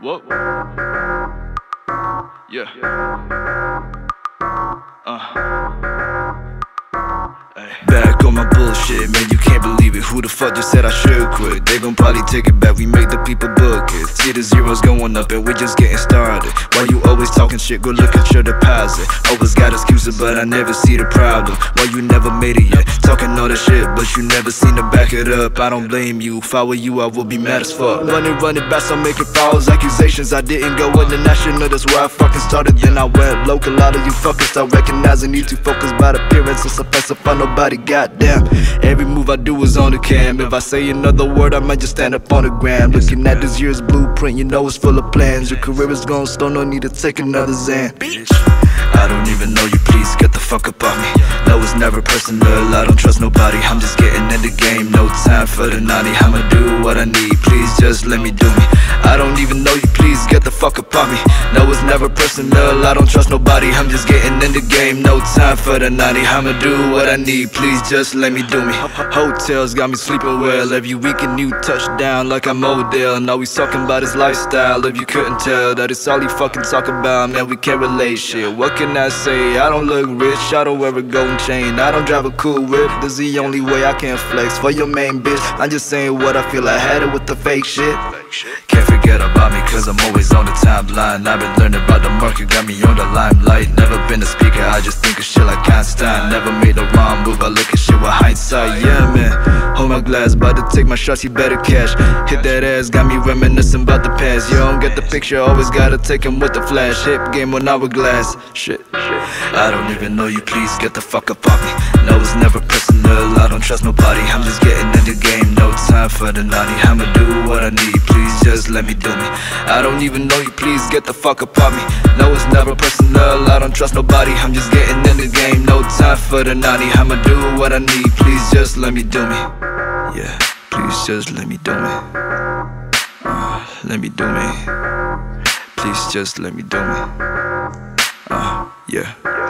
Whoa. Yeah. Uh. Back on my bullshit, man, you can't believe it. Who the fuck just said I should quit? They gon' probably take it back, we made the people book it. See the zeros going up and we just getting started. Why you always talking shit? Go look at your deposit. Always got excuses, but I never see the problem. Why you never made it yet? Talking all that shit, but you never seen to back it up. I don't blame you. If I were you, I would be mad as fuck. Running, running back, I'm making false accusations. I didn't go international, that's where I fucking started. Then I went local. A lot of you fuckers start recognizing you too focused by the appearance. It's up on nobody, goddamn. Every move I do is on the cam. If I say another word, I might just stand up on the ground. Looking at this year's blueprint, you know it's full of plans. Your career is gone, so no need to take another Xan. Bitch. I don't even know you, please get the fuck up on me. No, it's never personal, I don't trust nobody. I'm just getting in the game, no time for the naughty. I'ma do what I need, please just let me do me. I don't even know you, please get the fuck up on me. No, it's never personal, I don't trust nobody. I'm just getting in the game, no time for the naughty. I'ma do what I need, please just let me do me. Hotels got me sleeping well, every week a new touchdown like I'm Odell. Now we talking about his lifestyle, if you couldn't tell that it's all he fucking talk about, man, we can't relate shit. What can I say? I don't look rich, I don't wear a golden chain, I don't drive a cool whip. This is the only way I can flex for your main bitch. I'm just saying what I feel, I had it with the fake shit. Forget about me, cause I'm always on the timeline. I've been learning about the market, got me on the limelight. Never been a speaker, I just think of shit like Einstein. Never made a wrong move, I look at shit with hindsight. Yeah, man. Hold my glass, about to take my shots, you better cash. Hit that ass, got me reminiscing about the past. You don't get the picture, always gotta take him with the flash. Hip game when I on hourglass. Shit. I don't even know you, please get the fuck up off me. No, it's never personal, I don't trust nobody. I'm just getting in the game, no time for the naughty. I'ma do what I need, please just let me do me. I don't even know you, please get the fuck up on me. No, it's never personal, I don't trust nobody. I'm just getting in the game, no time for the naughty. I'ma do what I need, please just let me do me. Yeah, please just let me do me. Uh, let me do me. Please just let me do me. Uh, yeah.